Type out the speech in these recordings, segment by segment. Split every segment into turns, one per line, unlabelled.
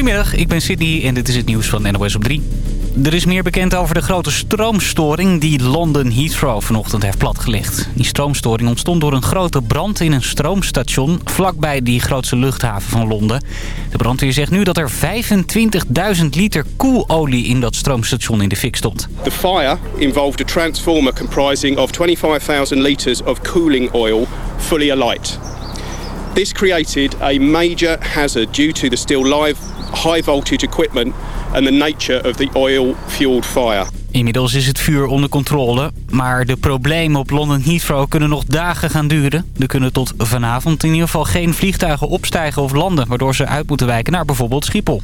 Goedemiddag, ik ben Sydney en dit is het nieuws van NOS op 3. Er is meer bekend over de grote stroomstoring die London Heathrow vanochtend heeft platgelegd. Die stroomstoring ontstond door een grote brand in een stroomstation vlakbij die grootste luchthaven van Londen. De brandweer zegt nu dat er 25.000 liter koelolie in dat stroomstation in de fik stond.
The fire involved a transformer comprising of 25,000 litres of cooling oil fully alight. This created a major hazard due to the still live high voltage equipment and the nature of the oil-fueled fire.
Inmiddels is het vuur onder controle, maar de problemen op London Heathrow kunnen nog dagen gaan duren. Er kunnen tot vanavond in ieder geval geen vliegtuigen opstijgen of landen, waardoor ze uit moeten wijken naar bijvoorbeeld Schiphol.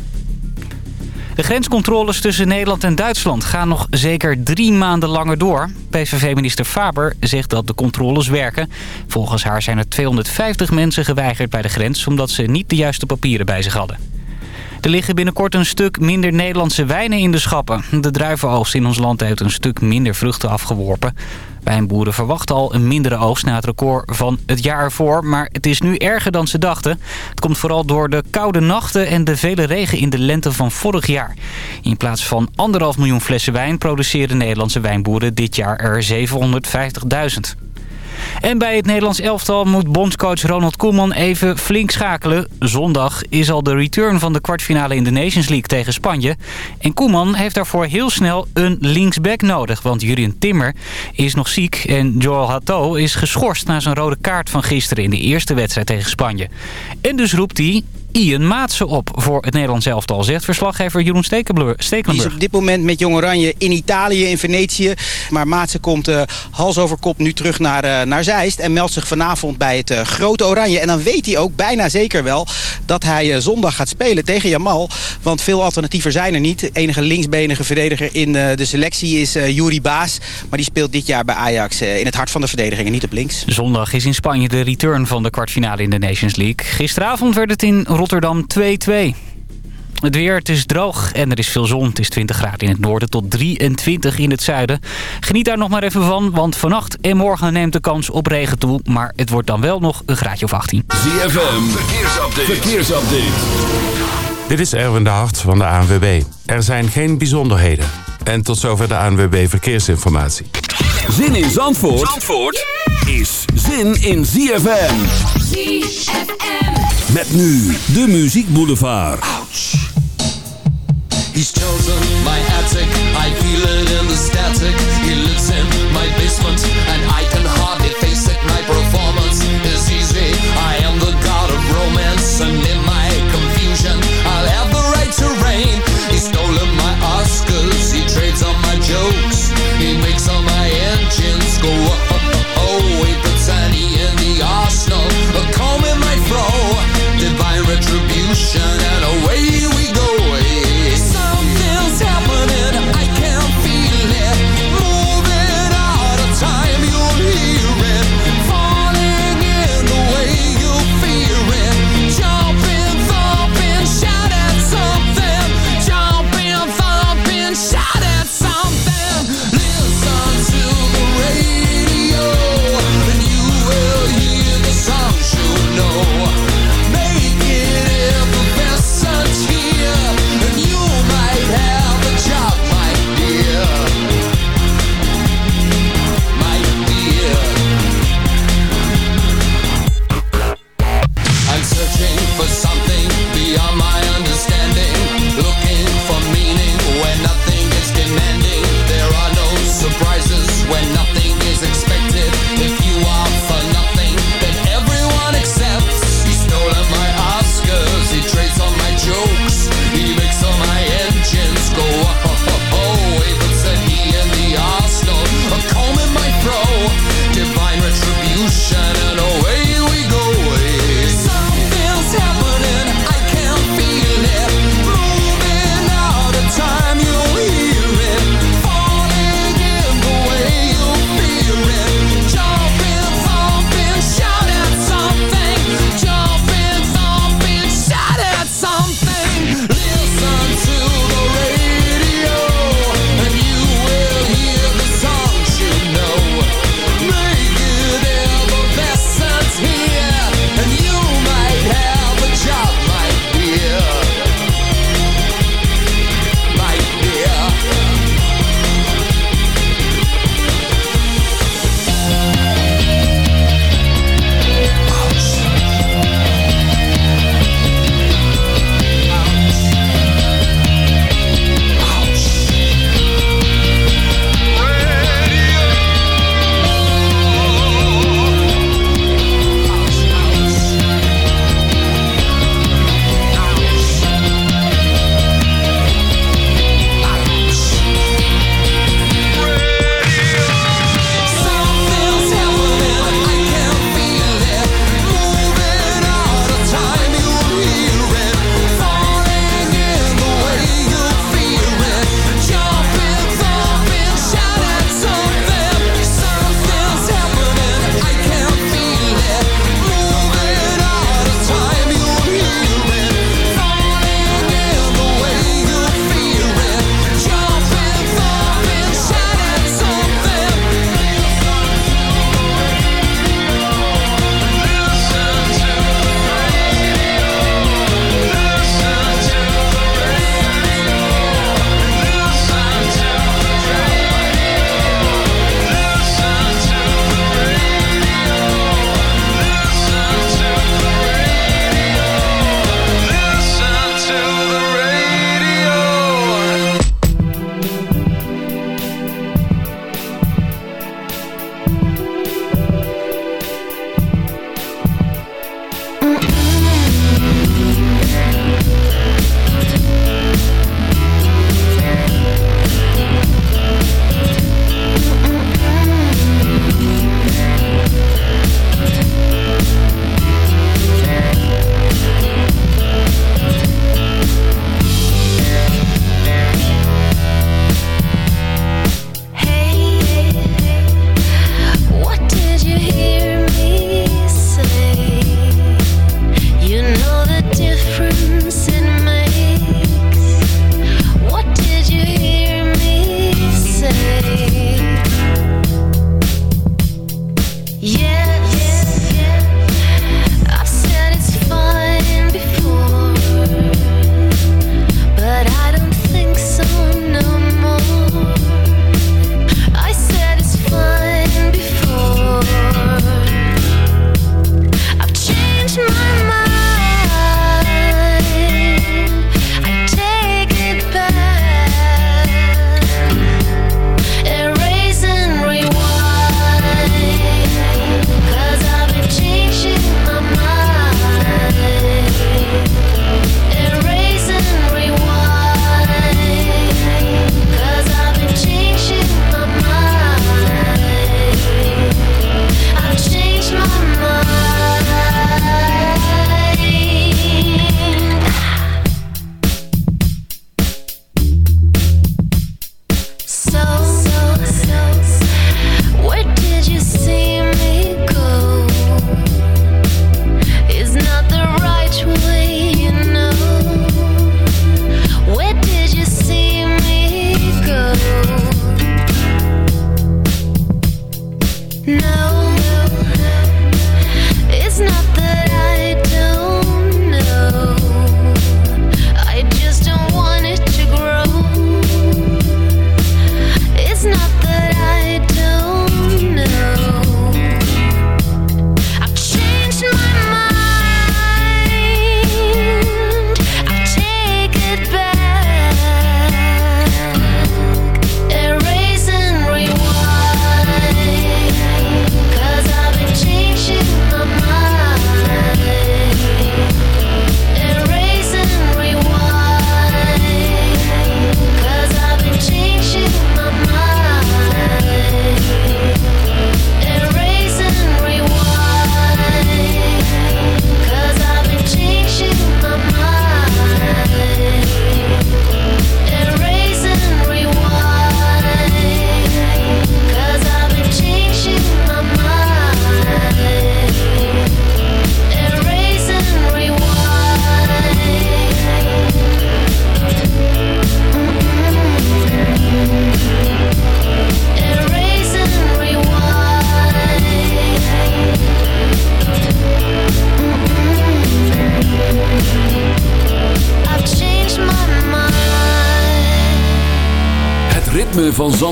De grenscontroles tussen Nederland en Duitsland gaan nog zeker drie maanden langer door. PVV-minister Faber zegt dat de controles werken. Volgens haar zijn er 250 mensen geweigerd bij de grens... omdat ze niet de juiste papieren bij zich hadden. Er liggen binnenkort een stuk minder Nederlandse wijnen in de schappen. De druivenoogst in ons land heeft een stuk minder vruchten afgeworpen. Wijnboeren verwachten al een mindere oogst na het record van het jaar ervoor. Maar het is nu erger dan ze dachten. Het komt vooral door de koude nachten en de vele regen in de lente van vorig jaar. In plaats van anderhalf miljoen flessen wijn produceren Nederlandse wijnboeren dit jaar er 750.000. En bij het Nederlands elftal moet bondscoach Ronald Koeman even flink schakelen. Zondag is al de return van de kwartfinale in de Nations League tegen Spanje. En Koeman heeft daarvoor heel snel een linksback nodig. Want Jurien Timmer is nog ziek en Joel Hato is geschorst na zijn rode kaart van gisteren in de eerste wedstrijd tegen Spanje. En dus roept hij Ian Maatsen op voor het Nederlands elftal, zegt verslaggever Jeroen Stekelenburg.
Die is op dit moment met Jong Oranje in Italië, in Venetië. Maar Maatsen komt uh, hals over kop nu terug naar, uh, naar Zeist en meldt zich vanavond bij het uh, Grote Oranje. En dan weet hij ook bijna zeker wel dat hij zondag gaat spelen tegen Jamal. Want veel alternatieven zijn er niet. De enige linksbenige verdediger in de selectie is Juri Baas. Maar die speelt dit jaar bij Ajax in het hart van de verdediging en niet op links.
Zondag is in Spanje de return van de kwartfinale in de Nations League. Gisteravond werd het in Rotterdam 2-2. Het weer, het is droog en er is veel zon. Het is 20 graden in het noorden tot 23 in het zuiden. Geniet daar nog maar even van, want vannacht en morgen neemt de kans op regen toe. Maar het wordt dan wel nog een graadje of 18.
ZFM, verkeersupdate. verkeersupdate.
Dit is Erwin de Hart van de ANWB. Er zijn geen bijzonderheden. En tot zover de ANWB Verkeersinformatie.
Zin in Zandvoort, Zandvoort is zin in ZFM.
ZFM.
Met nu de Muziek Boulevard.
Ouch. He's chosen my attic, I feel it in the static. He lives in my basement and go up.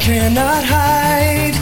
Cannot hide.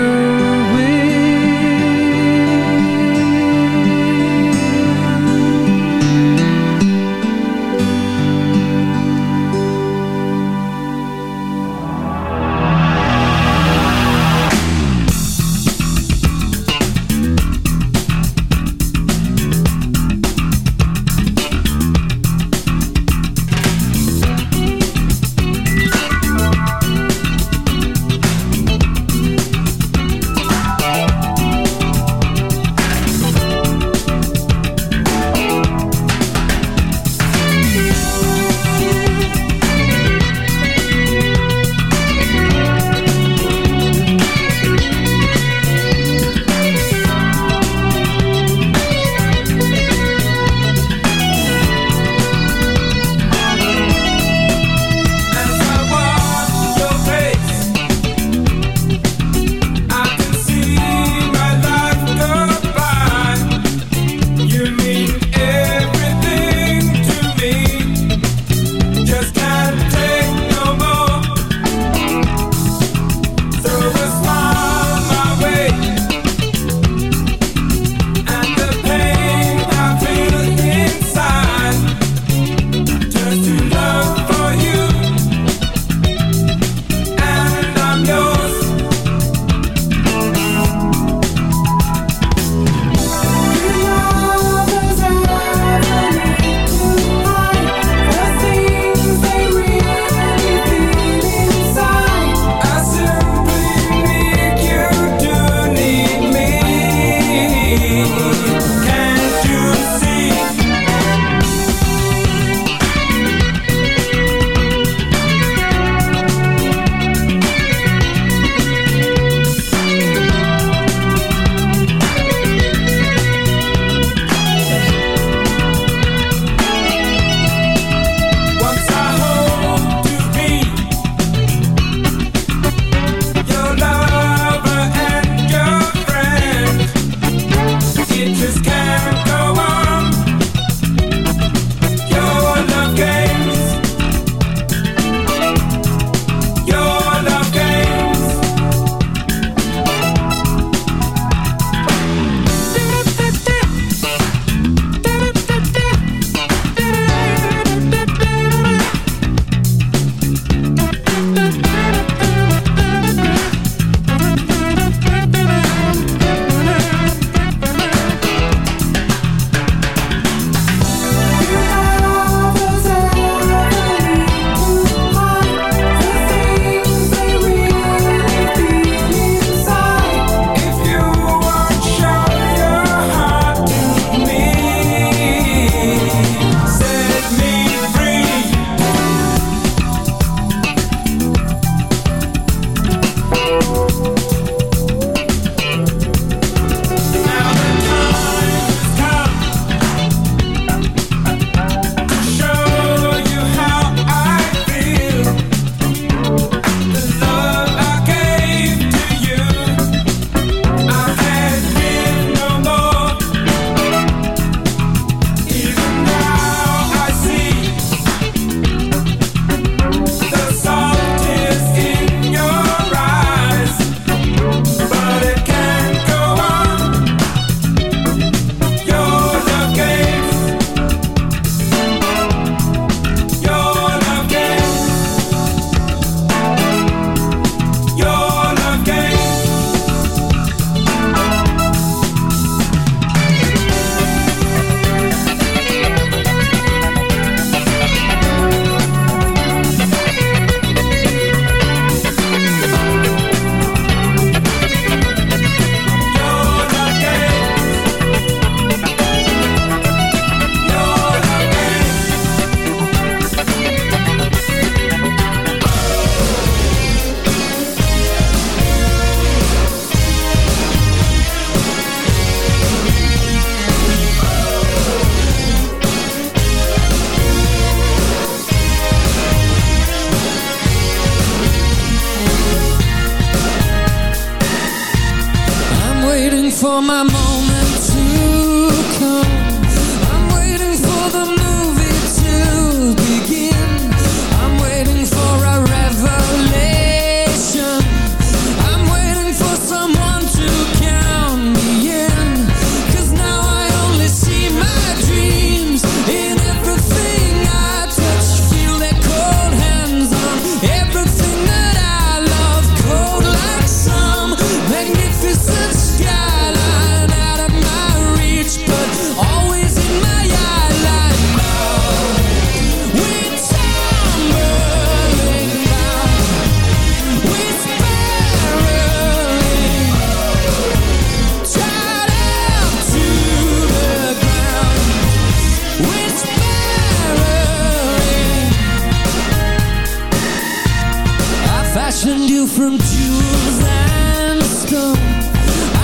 fashioned you from jewels and stone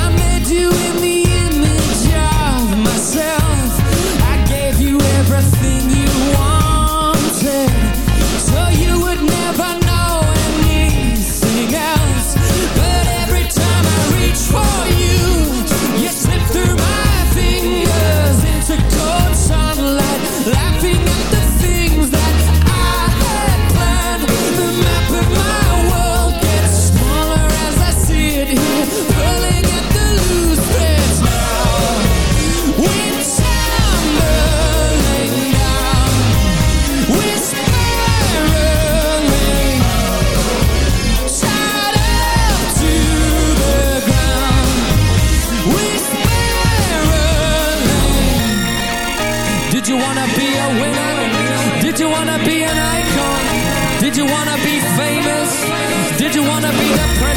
I made you in the you wanna be the president?